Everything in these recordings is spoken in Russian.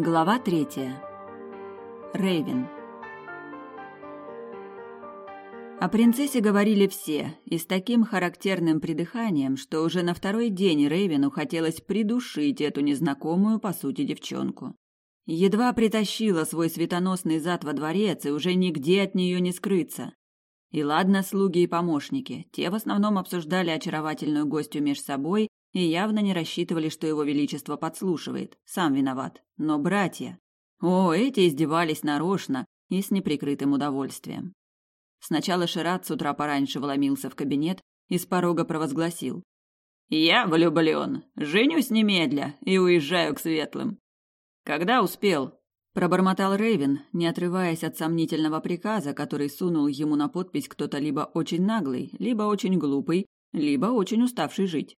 Глава третья. Рейвен. О принцессе говорили все, и с таким характерным придыханием, что уже на второй день Рейвену хотелось придушить эту незнакомую, по сути, девчонку. Едва притащила свой светоносный зад во дворец, и уже нигде от нее не скрыться. И ладно слуги и помощники, те в основном обсуждали очаровательную гостью меж собой и явно не рассчитывали, что его величество подслушивает. Сам виноват. Но братья... О, эти издевались нарочно и с неприкрытым удовольствием. Сначала Шират с утра пораньше вломился в кабинет и с порога провозгласил. «Я влюблен. Женюсь немедля и уезжаю к светлым». «Когда успел?» – пробормотал Рейвен, не отрываясь от сомнительного приказа, который сунул ему на подпись кто-то либо очень наглый, либо очень глупый, либо очень уставший жить.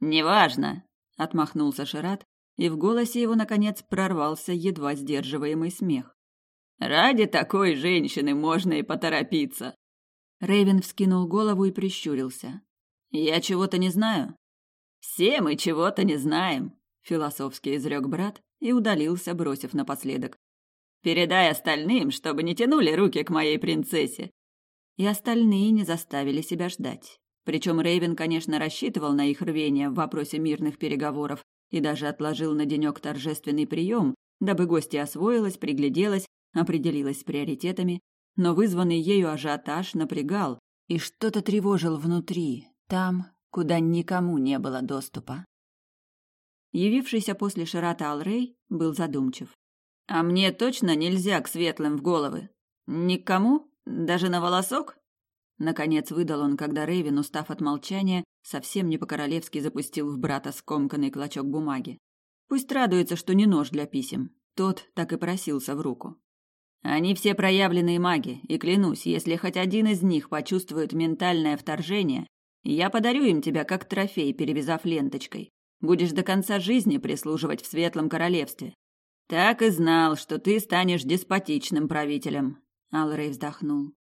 «Неважно», — отмахнулся Шарат, и в голосе его, наконец, прорвался едва сдерживаемый смех. «Ради такой женщины можно и поторопиться». Рейвен вскинул голову и прищурился. «Я чего-то не знаю?» «Все мы чего-то не знаем», — философски изрек брат и удалился, бросив напоследок. «Передай остальным, чтобы не тянули руки к моей принцессе». И остальные не заставили себя ждать. Причем Рейвен, конечно, рассчитывал на их рвение в вопросе мирных переговоров и даже отложил на денек торжественный прием, дабы гостья освоилась, пригляделась, определилась с приоритетами, но вызванный ею ажиотаж напрягал и что-то тревожил внутри, там, куда никому не было доступа. Явившийся после Ширата Алрей был задумчив. «А мне точно нельзя к светлым в головы? Никому? Даже на волосок?» Наконец выдал он, когда Рейвен, устав от молчания, совсем не по-королевски запустил в брата скомканный клочок бумаги. Пусть радуется, что не нож для писем. Тот так и просился в руку. Они все проявленные маги, и клянусь, если хоть один из них почувствует ментальное вторжение, я подарю им тебя как трофей, перевязав ленточкой. Будешь до конца жизни прислуживать в светлом королевстве. Так и знал, что ты станешь деспотичным правителем. Алрей вздохнул.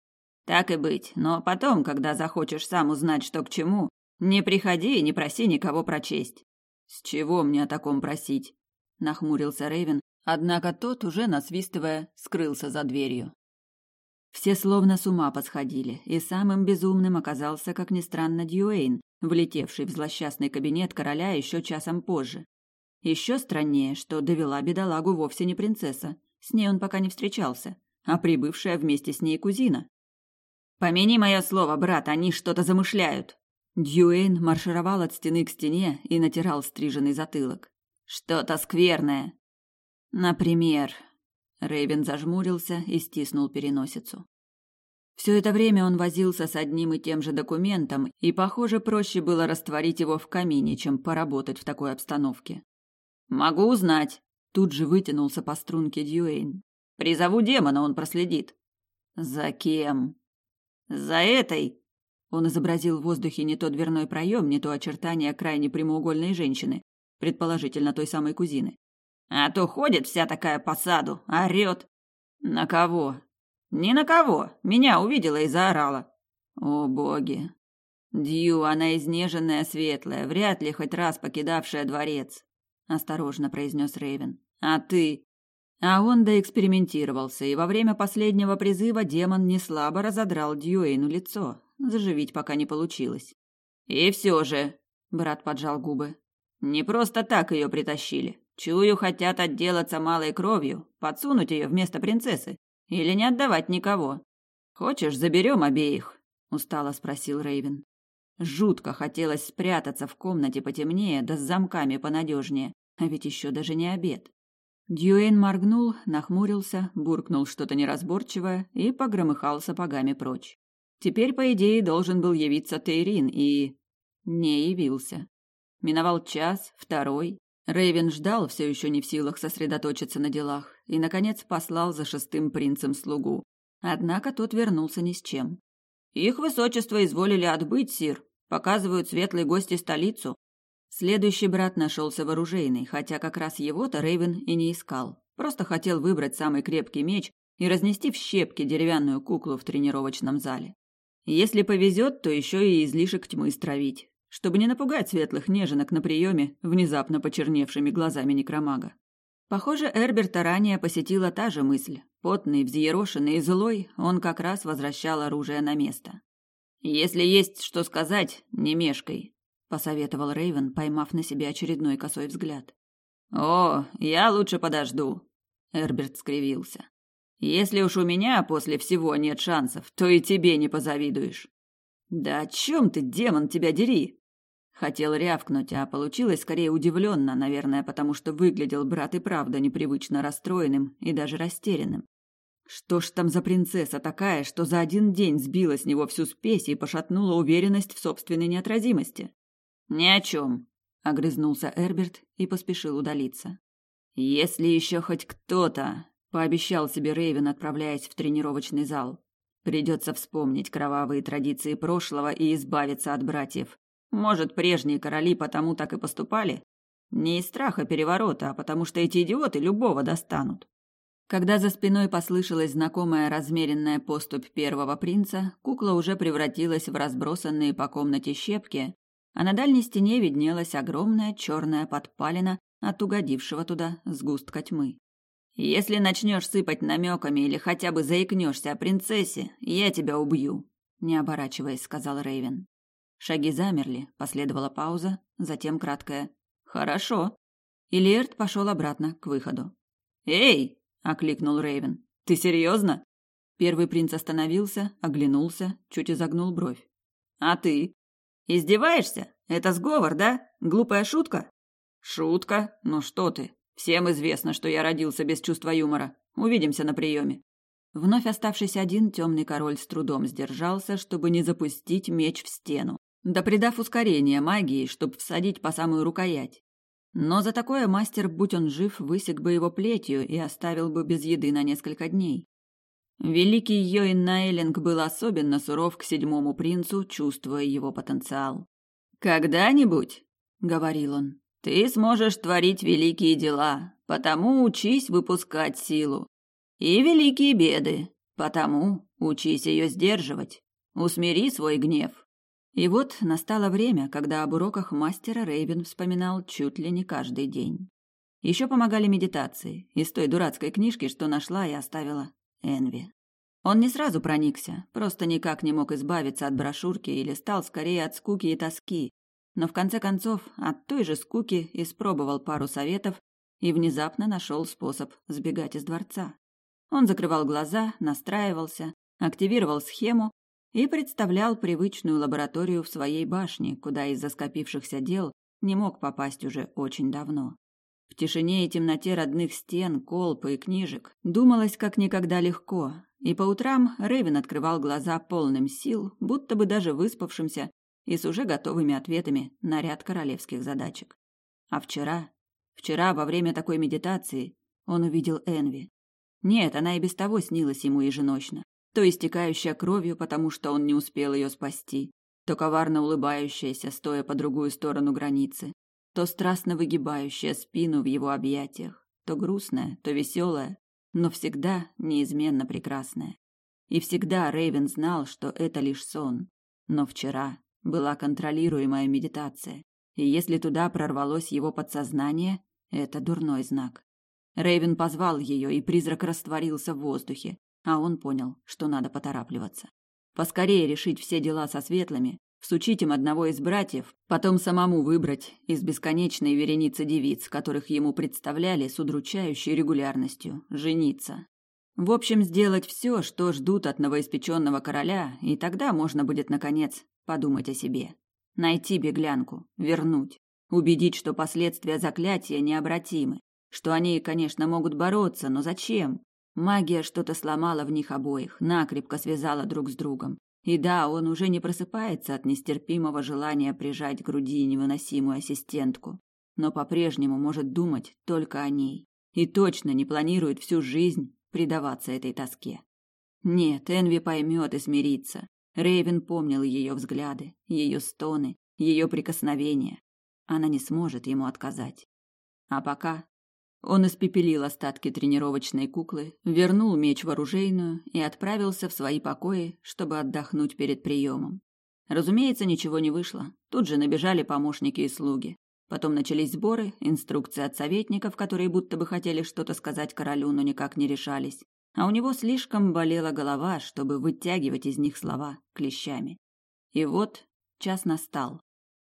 Так и быть, но потом, когда захочешь сам узнать, что к чему, не приходи и не проси никого прочесть. С чего мне о таком просить? нахмурился Рейвен, однако тот, уже насвистывая, скрылся за дверью. Все словно с ума посходили, и самым безумным оказался, как ни странно, Дьюэйн, влетевший в злосчастный кабинет короля еще часом позже. Еще страннее, что довела бедолагу вовсе не принцесса, с ней он пока не встречался, а прибывшая вместе с ней кузина. Помяни мое слово, брат, они что-то замышляют. Дьюэйн маршировал от стены к стене и натирал стриженный затылок. Что-то скверное. Например, Рейвен зажмурился и стиснул переносицу. Все это время он возился с одним и тем же документом, и, похоже, проще было растворить его в камине, чем поработать в такой обстановке. «Могу узнать», — тут же вытянулся по струнке Дьюэйн. «Призову демона, он проследит». «За кем?» За этой он изобразил в воздухе не то дверной проем, не то очертания крайне прямоугольной женщины, предположительно той самой кузины. А то ходит вся такая по саду, орёт. На кого? Ни на кого. Меня увидела и заорала. О, боги. Дью, она изнеженная, светлая, вряд ли хоть раз покидавшая дворец, осторожно произнес Рейвен. А ты? А он доэкспериментировался, и во время последнего призыва демон неслабо разодрал Дьюэйну лицо. Заживить пока не получилось. И все же, брат поджал губы. Не просто так ее притащили. Чую, хотят отделаться малой кровью, подсунуть ее вместо принцессы или не отдавать никого. Хочешь, заберем обеих? устало спросил Рейвен. Жутко хотелось спрятаться в комнате потемнее, да с замками понадежнее, а ведь еще даже не обед. Дьюэйн моргнул, нахмурился, буркнул что-то неразборчивое и погромыхал сапогами прочь. Теперь, по идее, должен был явиться Тейрин и... не явился. Миновал час, второй. Рейвен ждал, все еще не в силах сосредоточиться на делах, и, наконец, послал за шестым принцем слугу. Однако тот вернулся ни с чем. «Их высочество изволили отбыть, сир. Показывают светлые гости столицу. Следующий брат нашелся в хотя как раз его-то Рейвен и не искал. Просто хотел выбрать самый крепкий меч и разнести в щепки деревянную куклу в тренировочном зале. Если повезет, то еще и излишек тьмы стравить, чтобы не напугать светлых неженок на приеме внезапно почерневшими глазами некромага. Похоже, Эрберта ранее посетила та же мысль. Потный, взъерошенный и злой, он как раз возвращал оружие на место. «Если есть что сказать, не мешкай», — посоветовал Рейвен, поймав на себе очередной косой взгляд. «О, я лучше подожду», — Эрберт скривился. «Если уж у меня после всего нет шансов, то и тебе не позавидуешь». «Да о чем ты, демон, тебя дери?» Хотел рявкнуть, а получилось скорее удивленно, наверное, потому что выглядел брат и правда непривычно расстроенным и даже растерянным. Что ж там за принцесса такая, что за один день сбила с него всю спесь и пошатнула уверенность в собственной неотразимости? Ни о чем, огрызнулся Эрберт и поспешил удалиться. Если еще хоть кто-то, пообещал себе Рейвен, отправляясь в тренировочный зал. Придется вспомнить кровавые традиции прошлого и избавиться от братьев. Может, прежние короли потому так и поступали? Не из страха переворота, а потому что эти идиоты любого достанут. Когда за спиной послышалась знакомая размеренная поступь первого принца, кукла уже превратилась в разбросанные по комнате щепки, а на дальней стене виднелась огромная черная подпалина от угодившего туда сгустка тьмы. «Если начнешь сыпать намеками или хотя бы заикнешься о принцессе, я тебя убью», — не оборачиваясь, сказал Рейвен. Шаги замерли, последовала пауза, затем краткая «Хорошо». И Лиэрт пошел обратно к выходу. «Эй!» — окликнул Рейвен. «Ты серьезно?» Первый принц остановился, оглянулся, чуть изогнул бровь. «А ты? Издеваешься? Это сговор, да? Глупая шутка?» «Шутка? Ну что ты? Всем известно, что я родился без чувства юмора. Увидимся на приеме». Вновь оставшийся один, темный король с трудом сдержался, чтобы не запустить меч в стену да придав ускорение магии, чтобы всадить по самую рукоять. Но за такое мастер, будь он жив, высек бы его плетью и оставил бы без еды на несколько дней. Великий Йоин Наэлинг был особенно суров к седьмому принцу, чувствуя его потенциал. «Когда-нибудь», — говорил он, — «ты сможешь творить великие дела, потому учись выпускать силу. И великие беды, потому учись ее сдерживать. Усмири свой гнев, и вот настало время, когда об уроках мастера Рейвен вспоминал чуть ли не каждый день. Еще помогали медитации из той дурацкой книжки, что нашла и оставила Энви. Он не сразу проникся, просто никак не мог избавиться от брошюрки или стал скорее от скуки и тоски, но в конце концов от той же скуки испробовал пару советов и внезапно нашел способ сбегать из дворца. Он закрывал глаза, настраивался, активировал схему и представлял привычную лабораторию в своей башне, куда из-за скопившихся дел не мог попасть уже очень давно. В тишине и темноте родных стен, колб и книжек думалось как никогда легко, и по утрам Рейвен открывал глаза полным сил, будто бы даже выспавшимся и с уже готовыми ответами на ряд королевских задачек. А вчера, вчера во время такой медитации он увидел Энви. Нет, она и без того снилась ему еженочно то истекающая кровью, потому что он не успел ее спасти, то коварно улыбающаяся, стоя по другую сторону границы, то страстно выгибающая спину в его объятиях, то грустная, то веселая, но всегда неизменно прекрасная. И всегда Рейвен знал, что это лишь сон. Но вчера была контролируемая медитация, и если туда прорвалось его подсознание, это дурной знак. Рейвен позвал ее, и призрак растворился в воздухе, а он понял, что надо поторапливаться. Поскорее решить все дела со светлыми, всучить им одного из братьев, потом самому выбрать из бесконечной вереницы девиц, которых ему представляли с удручающей регулярностью, жениться. В общем, сделать все, что ждут от новоиспеченного короля, и тогда можно будет, наконец, подумать о себе. Найти беглянку, вернуть, убедить, что последствия заклятия необратимы, что они, конечно, могут бороться, но зачем? Магия что-то сломала в них обоих, накрепко связала друг с другом. И да, он уже не просыпается от нестерпимого желания прижать к груди невыносимую ассистентку, но по-прежнему может думать только о ней и точно не планирует всю жизнь предаваться этой тоске. Нет, Энви поймет и смирится. Рейвен помнил ее взгляды, ее стоны, ее прикосновения. Она не сможет ему отказать. А пока он испепелил остатки тренировочной куклы, вернул меч в оружейную и отправился в свои покои, чтобы отдохнуть перед приемом. Разумеется, ничего не вышло. Тут же набежали помощники и слуги. Потом начались сборы, инструкции от советников, которые будто бы хотели что-то сказать королю, но никак не решались. А у него слишком болела голова, чтобы вытягивать из них слова клещами. И вот час настал.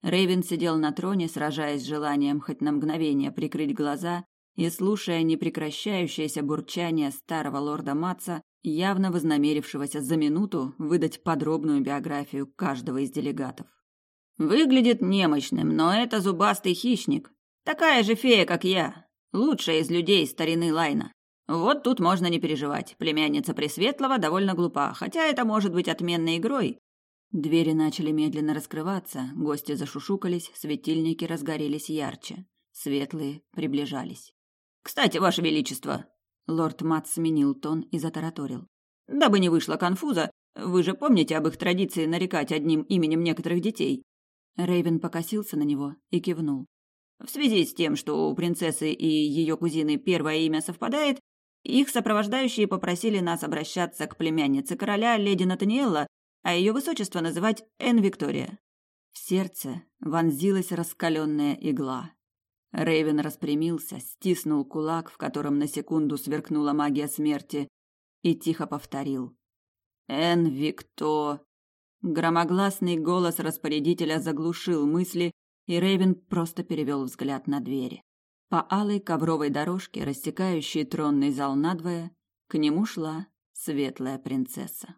Рейвен сидел на троне, сражаясь с желанием хоть на мгновение прикрыть глаза и слушая непрекращающееся бурчание старого лорда Матца, явно вознамерившегося за минуту выдать подробную биографию каждого из делегатов. Выглядит немощным, но это зубастый хищник. Такая же фея, как я. Лучшая из людей старины Лайна. Вот тут можно не переживать. Племянница Пресветлого довольно глупа, хотя это может быть отменной игрой. Двери начали медленно раскрываться, гости зашушукались, светильники разгорелись ярче. Светлые приближались. «Кстати, Ваше Величество!» Лорд Мат сменил тон и затараторил. «Дабы не вышло конфуза, вы же помните об их традиции нарекать одним именем некоторых детей?» Рейвен покосился на него и кивнул. В связи с тем, что у принцессы и ее кузины первое имя совпадает, их сопровождающие попросили нас обращаться к племяннице короля, леди Натаниэлла, а ее высочество называть Эн Виктория. В сердце вонзилась раскаленная игла. Рейвен распрямился, стиснул кулак, в котором на секунду сверкнула магия смерти, и тихо повторил. «Эн Викто...» Громогласный голос распорядителя заглушил мысли, и Рейвен просто перевел взгляд на двери. По алой ковровой дорожке, рассекающей тронный зал надвое, к нему шла светлая принцесса.